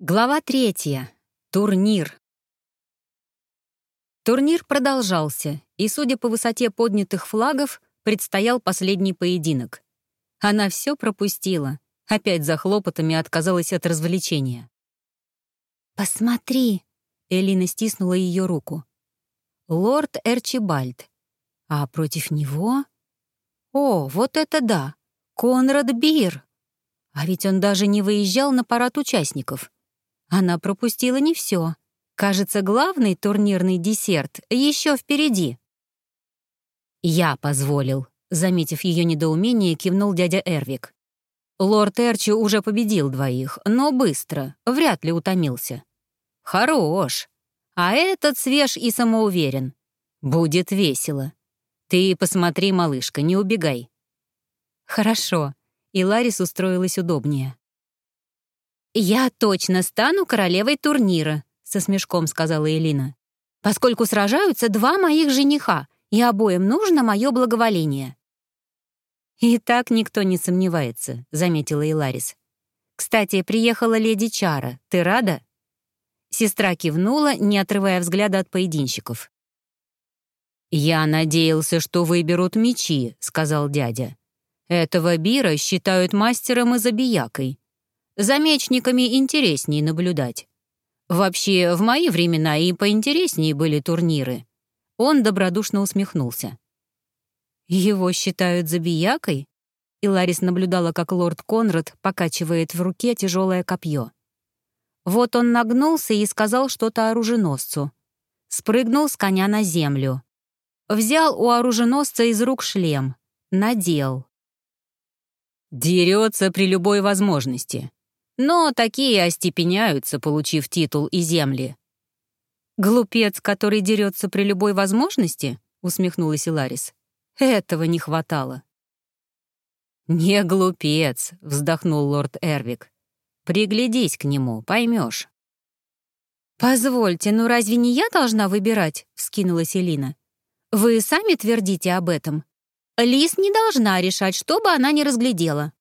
Глава третья. Турнир. Турнир продолжался, и, судя по высоте поднятых флагов, предстоял последний поединок. Она все пропустила, опять за хлопотами отказалась от развлечения. «Посмотри!» — Элина стиснула ее руку. «Лорд Эрчибальд. А против него...» «О, вот это да! Конрад Бир!» А ведь он даже не выезжал на парад участников — она пропустила не все. Кажется, главный турнирный десерт еще впереди. «Я позволил», — заметив ее недоумение, кивнул дядя Эрвик. Лорд Эрчи уже победил двоих, но быстро, вряд ли утомился. «Хорош. А этот свеж и самоуверен. Будет весело. Ты посмотри, малышка, не убегай». «Хорошо». И Ларис устроилась удобнее. «Я точно стану королевой турнира», — со смешком сказала Элина. «Поскольку сражаются два моих жениха, и обоим нужно мое благоволение». «И так никто не сомневается», — заметила Иларис. «Кстати, приехала леди Чара. Ты рада?» Сестра кивнула, не отрывая взгляда от поединщиков. «Я надеялся, что выберут мечи», — сказал дядя. «Этого Бира считают мастером и забиякой. За мечниками интереснее наблюдать. Вообще, в мои времена и поинтереснее были турниры. Он добродушно усмехнулся. Его считают забиякой? И Ларис наблюдала, как лорд Конрад покачивает в руке тяжелое копье. Вот он нагнулся и сказал что-то оруженосцу. Спрыгнул с коня на землю. Взял у оруженосца из рук шлем. Надел. «Дерется при любой возможности. Но такие остепеняются, получив титул и земли. «Глупец, который дерется при любой возможности?» — усмехнулась Иларис. «Этого не хватало». «Не глупец», — вздохнул лорд Эрвик. «Приглядись к нему, поймешь». «Позвольте, ну разве не я должна выбирать?» — вскинулась Элина. «Вы сами твердите об этом. Лис не должна решать, что бы она ни разглядела».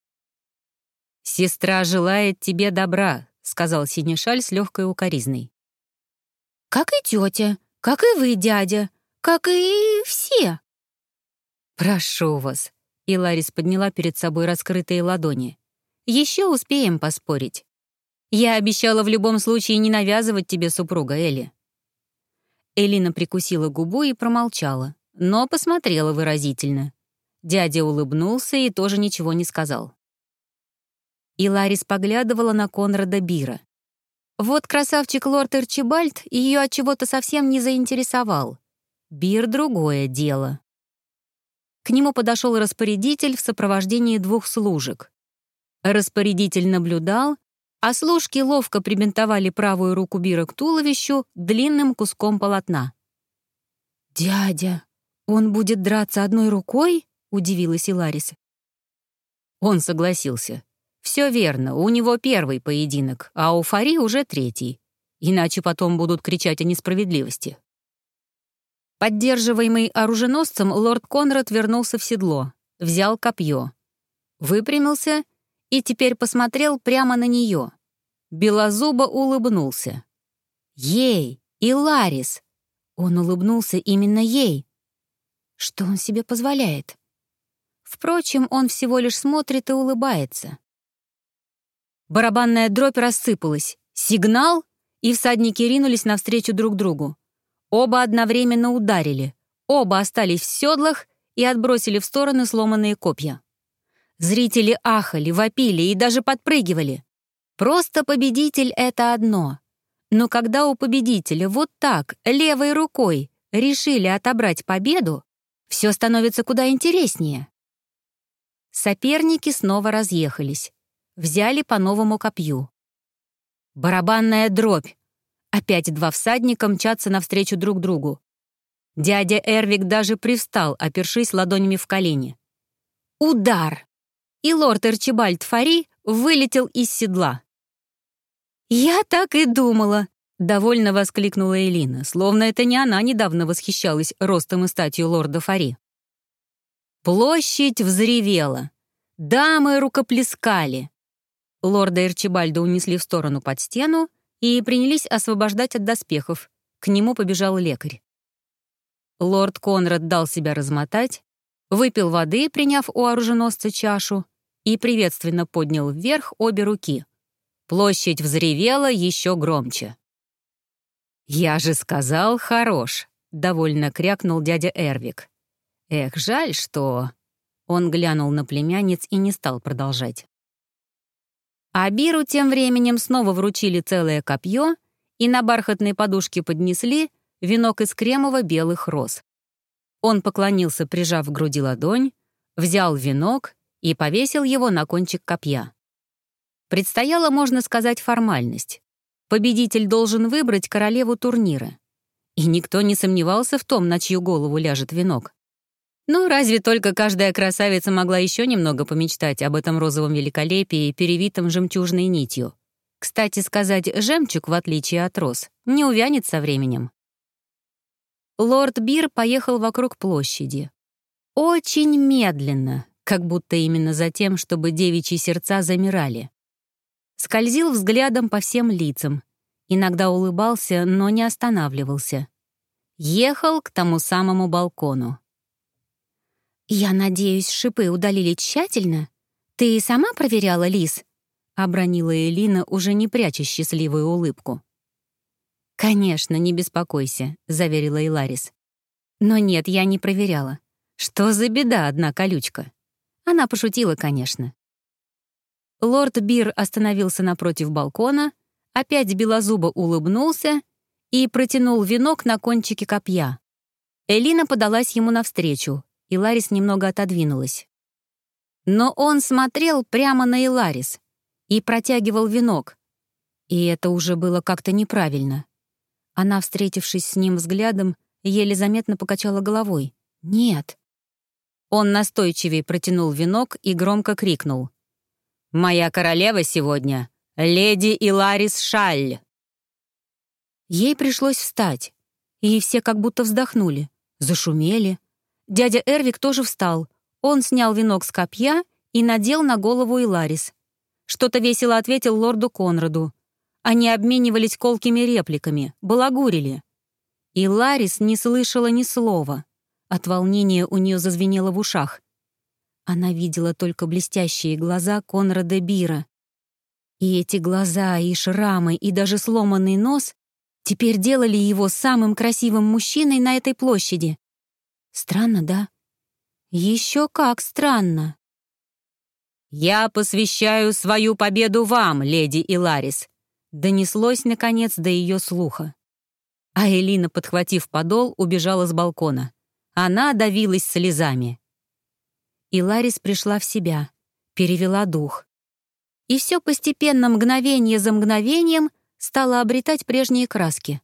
«Сестра желает тебе добра», — сказал Синешаль с легкой укоризной. «Как и тетя, как и вы, дядя, как и все». «Прошу вас», — и Ларис подняла перед собой раскрытые ладони. «Еще успеем поспорить. Я обещала в любом случае не навязывать тебе супруга, Элли». Элина прикусила губу и промолчала, но посмотрела выразительно. Дядя улыбнулся и тоже ничего не сказал. И Ларис поглядывала на Конрада Бира. Вот красавчик лорд Эрчибальд ее от чего-то совсем не заинтересовал. Бир — другое дело. К нему подошел распорядитель в сопровождении двух служек. Распорядитель наблюдал, а служки ловко прибинтовали правую руку Бира к туловищу длинным куском полотна. «Дядя, он будет драться одной рукой?» — удивилась Иларис. Он согласился. Все верно, у него первый поединок, а у Фари уже третий. Иначе потом будут кричать о несправедливости. Поддерживаемый оруженосцем, лорд Конрад вернулся в седло, взял копье, выпрямился и теперь посмотрел прямо на нее. Белозубо улыбнулся. «Ей! И Ларис!» Он улыбнулся именно ей. Что он себе позволяет? Впрочем, он всего лишь смотрит и улыбается. Барабанная дробь рассыпалась. Сигнал, и всадники ринулись навстречу друг другу. Оба одновременно ударили. Оба остались в седлах и отбросили в стороны сломанные копья. Зрители ахали, вопили и даже подпрыгивали. Просто победитель — это одно. Но когда у победителя вот так, левой рукой, решили отобрать победу, все становится куда интереснее. Соперники снова разъехались. Взяли по новому копью. Барабанная дробь. Опять два всадника мчатся навстречу друг другу. Дядя Эрвик даже привстал, опершись ладонями в колени. Удар! И лорд Эрчибальд Фари вылетел из седла. «Я так и думала!» — довольно воскликнула Элина, словно это не она недавно восхищалась ростом и статью лорда Фари. Площадь взревела. Дамы рукоплескали. Лорда Эрчибальда унесли в сторону под стену и принялись освобождать от доспехов. К нему побежал лекарь. Лорд Конрад дал себя размотать, выпил воды, приняв у оруженосца чашу, и приветственно поднял вверх обе руки. Площадь взревела еще громче. «Я же сказал, хорош», — довольно крякнул дядя Эрвик. «Эх, жаль, что...» Он глянул на племянниц и не стал продолжать. А Биру тем временем снова вручили целое копье и на бархатной подушке поднесли венок из кремово-белых роз. Он поклонился, прижав к груди ладонь, взял венок и повесил его на кончик копья. Предстояла, можно сказать, формальность. Победитель должен выбрать королеву турнира. И никто не сомневался в том, на чью голову ляжет венок. Ну, разве только каждая красавица могла еще немного помечтать об этом розовом великолепии, перевитом жемчужной нитью. Кстати сказать, жемчуг, в отличие от роз, не увянет со временем. Лорд Бир поехал вокруг площади. Очень медленно, как будто именно за тем, чтобы девичьи сердца замирали. Скользил взглядом по всем лицам, иногда улыбался, но не останавливался. Ехал к тому самому балкону. «Я надеюсь, шипы удалили тщательно? Ты сама проверяла, Лис?» — обронила Элина, уже не пряча счастливую улыбку. «Конечно, не беспокойся», — заверила Иларис. «Но нет, я не проверяла. Что за беда одна колючка?» Она пошутила, конечно. Лорд Бир остановился напротив балкона, опять белозубо улыбнулся и протянул венок на кончике копья. Элина подалась ему навстречу, и Ларис немного отодвинулась. Но он смотрел прямо на Иларис и протягивал венок. И это уже было как-то неправильно. Она, встретившись с ним взглядом, еле заметно покачала головой. «Нет». Он настойчивее протянул венок и громко крикнул. «Моя королева сегодня — леди Иларис Шаль!» Ей пришлось встать, и все как будто вздохнули, зашумели, Дядя Эрвик тоже встал. Он снял венок с копья и надел на голову Иларис. Что-то весело ответил лорду Конраду. Они обменивались колкими репликами, балагурили. И Ларис не слышала ни слова. От волнения у нее зазвенело в ушах. Она видела только блестящие глаза Конрада Бира. И эти глаза, и шрамы, и даже сломанный нос теперь делали его самым красивым мужчиной на этой площади. Странно, да? Еще как странно. «Я посвящаю свою победу вам, леди Иларис», донеслось, наконец, до ее слуха. А Элина, подхватив подол, убежала с балкона. Она давилась слезами. Иларис пришла в себя, перевела дух. И все постепенно, мгновение за мгновением, стало обретать прежние краски.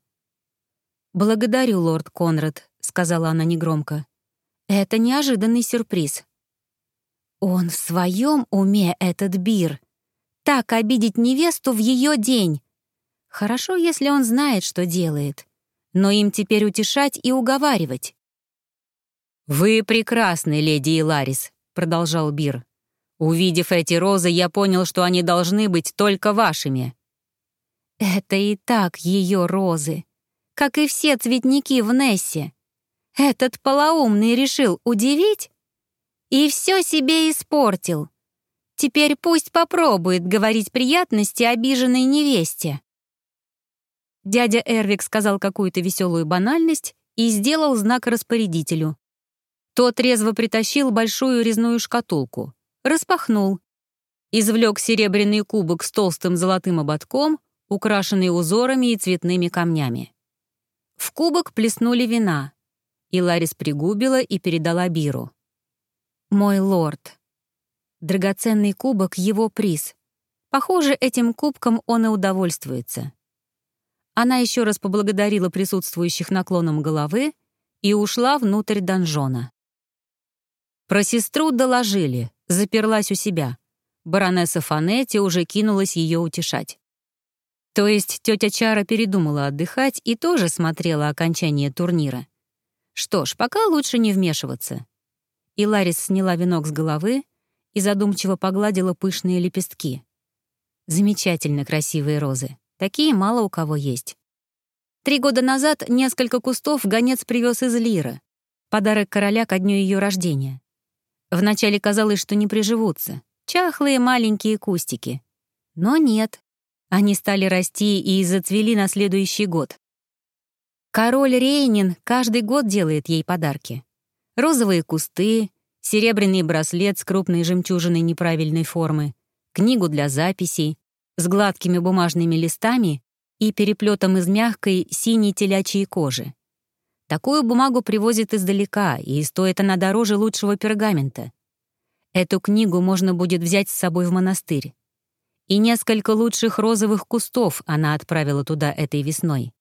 «Благодарю, лорд Конрад», — сказала она негромко. «Это неожиданный сюрприз». «Он в своем уме, этот Бир. Так обидеть невесту в ее день. Хорошо, если он знает, что делает. Но им теперь утешать и уговаривать». «Вы прекрасны, леди Иларис», — продолжал Бир. «Увидев эти розы, я понял, что они должны быть только вашими». «Это и так ее розы», как и все цветники в Нессе. Этот полоумный решил удивить и все себе испортил. Теперь пусть попробует говорить приятности обиженной невесте. Дядя Эрвик сказал какую-то веселую банальность и сделал знак распорядителю. Тот резво притащил большую резную шкатулку, распахнул, извлек серебряный кубок с толстым золотым ободком, украшенный узорами и цветными камнями. В кубок плеснули вина, и Ларис пригубила и передала Биру. «Мой лорд». Драгоценный кубок — его приз. Похоже, этим кубком он и удовольствуется. Она еще раз поблагодарила присутствующих наклоном головы и ушла внутрь донжона. Про сестру доложили, заперлась у себя. Баронесса Фанетти уже кинулась ее утешать. То есть тетя Чара передумала отдыхать и тоже смотрела окончание турнира. Что ж, пока лучше не вмешиваться. И Ларис сняла венок с головы и задумчиво погладила пышные лепестки. Замечательно красивые розы. Такие мало у кого есть. Три года назад несколько кустов гонец привез из Лира. Подарок короля ко дню ее рождения. Вначале казалось, что не приживутся. Чахлые маленькие кустики. Но нет. Они стали расти и зацвели на следующий год. Король Рейнин каждый год делает ей подарки. Розовые кусты, серебряный браслет с крупной жемчужиной неправильной формы, книгу для записей с гладкими бумажными листами и переплетом из мягкой синей телячьей кожи. Такую бумагу привозят издалека, и стоит она дороже лучшего пергамента. Эту книгу можно будет взять с собой в монастырь. И несколько лучших розовых кустов она отправила туда этой весной.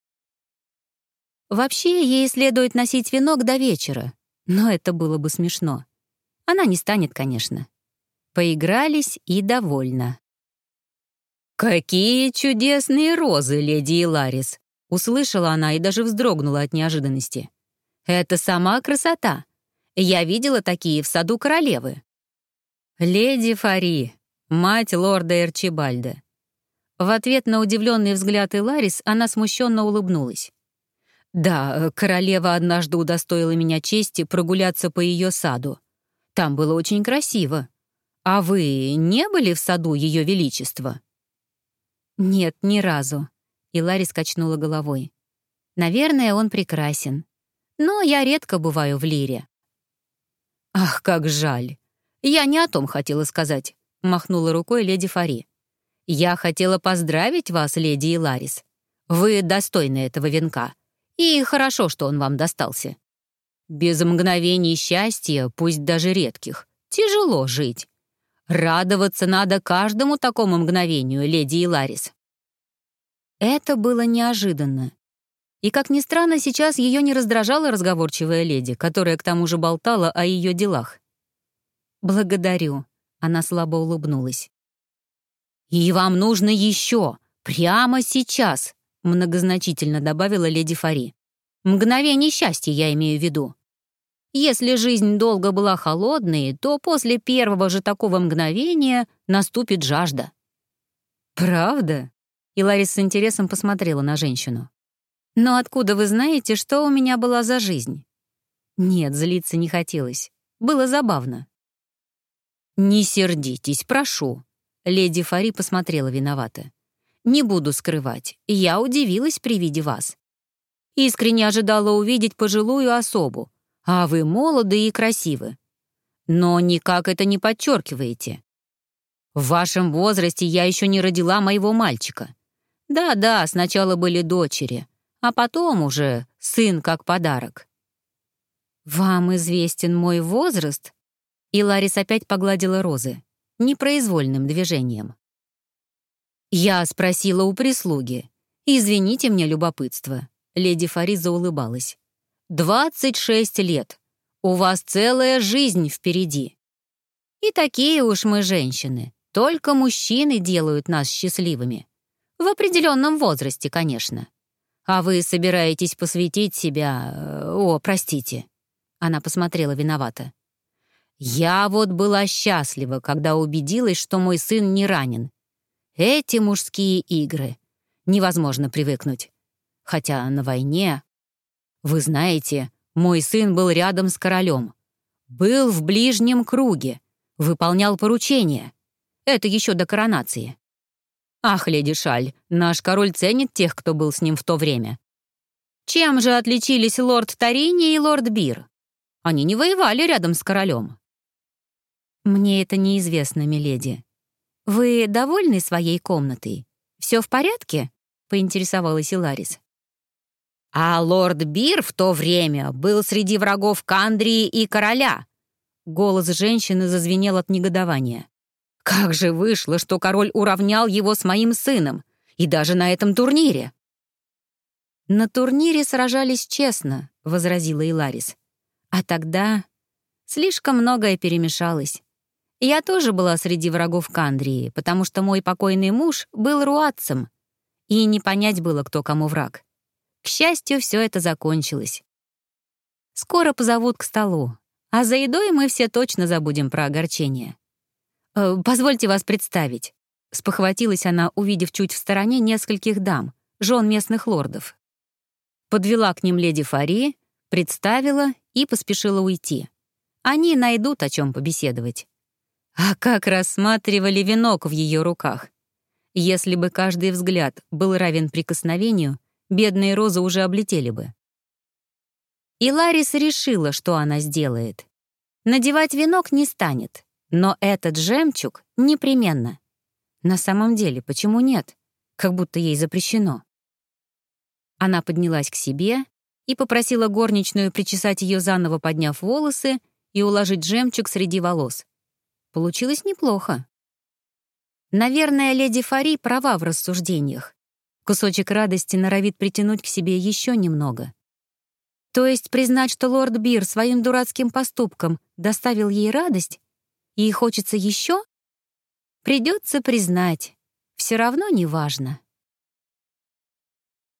Вообще, ей следует носить венок до вечера, но это было бы смешно. Она не станет, конечно. Поигрались и довольна. «Какие чудесные розы, леди Иларис!» — услышала она и даже вздрогнула от неожиданности. «Это сама красота. Я видела такие в саду королевы». «Леди Фари, мать лорда Эрчибальда». В ответ на удивленный взгляд Иларис она смущенно улыбнулась. Да, э, королева однажды удостоила меня чести прогуляться по ее саду. Там было очень красиво. А вы не были в саду Ее Величества? Нет, ни разу. И Ларри скачнула головой. Наверное, он прекрасен. Но я редко бываю в Лире. Ах, как жаль. Я не о том хотела сказать, махнула рукой леди Фари. Я хотела поздравить вас, леди Иларис. Вы достойны этого венка. И хорошо, что он вам достался. Без мгновений счастья, пусть даже редких, тяжело жить. Радоваться надо каждому такому мгновению, леди Иларис. Это было неожиданно. И, как ни странно, сейчас ее не раздражала разговорчивая леди, которая к тому же болтала о ее делах. «Благодарю», — она слабо улыбнулась. «И вам нужно еще, прямо сейчас», — многозначительно добавила леди Фари. «Мгновение счастья я имею в виду. Если жизнь долго была холодной, то после первого же такого мгновения наступит жажда». «Правда?» — и Ларис с интересом посмотрела на женщину. «Но откуда вы знаете, что у меня была за жизнь?» Нет, злиться не хотелось. Было забавно. «Не сердитесь, прошу», — леди Фари посмотрела виновато. Не буду скрывать, я удивилась при виде вас. Искренне ожидала увидеть пожилую особу, а вы молоды и красивы. Но никак это не подчеркиваете. В вашем возрасте я еще не родила моего мальчика. Да-да, сначала были дочери, а потом уже сын как подарок. «Вам известен мой возраст?» И Ларис опять погладила розы, непроизвольным движением. Я спросила у прислуги. «Извините мне любопытство». Леди Фариза улыбалась. «Двадцать шесть лет. У вас целая жизнь впереди. И такие уж мы женщины. Только мужчины делают нас счастливыми. В определенном возрасте, конечно. А вы собираетесь посвятить себя... Э, о, простите». Она посмотрела виновато. «Я вот была счастлива, когда убедилась, что мой сын не ранен, эти мужские игры. Невозможно привыкнуть. Хотя на войне... Вы знаете, мой сын был рядом с королем. Был в ближнем круге. Выполнял поручения. Это еще до коронации. Ах, леди Шаль, наш король ценит тех, кто был с ним в то время. Чем же отличились лорд Тарини и лорд Бир? Они не воевали рядом с королем. Мне это неизвестно, миледи. «Вы довольны своей комнатой? Все в порядке?» — поинтересовалась Иларис. «А лорд Бир в то время был среди врагов Кандрии и короля!» Голос женщины зазвенел от негодования. «Как же вышло, что король уравнял его с моим сыном, и даже на этом турнире!» «На турнире сражались честно», — возразила Иларис. «А тогда слишком многое перемешалось. Я тоже была среди врагов Кандрии, потому что мой покойный муж был руатцем, и не понять было, кто кому враг. К счастью, все это закончилось. Скоро позовут к столу, а за едой мы все точно забудем про огорчение. Э, позвольте вас представить. Спохватилась она, увидев чуть в стороне нескольких дам, жен местных лордов. Подвела к ним леди Фари, представила и поспешила уйти. Они найдут, о чем побеседовать. А как рассматривали венок в ее руках. Если бы каждый взгляд был равен прикосновению, бедные розы уже облетели бы. И Ларис решила, что она сделает. Надевать венок не станет, но этот жемчуг непременно. На самом деле, почему нет? Как будто ей запрещено. Она поднялась к себе и попросила горничную причесать ее заново, подняв волосы, и уложить жемчуг среди волос. Получилось неплохо. Наверное, леди Фари права в рассуждениях. Кусочек радости норовит притянуть к себе еще немного. То есть признать, что лорд Бир своим дурацким поступком доставил ей радость, и хочется еще? Придется признать. Все равно не важно.